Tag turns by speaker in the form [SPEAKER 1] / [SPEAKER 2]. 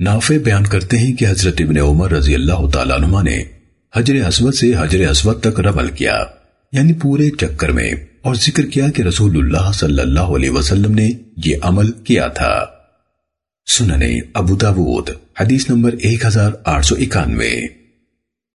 [SPEAKER 1] نافع بیان کرتے ہیں کہ حضرت ابن عمر رضی اللہ تعالیٰ عنہ نے حجر اسود سے حجر اسود تک رمل کیا یعنی پورے چکر میں، اور ذکر کیا کہ رسول اللہ صلی اللہ علیہ وسلم نے یہ عمل کیا تھا۔ سننے ابو داود، حدیث نمبر ایک ہزار آٹھ سو اکانوے۔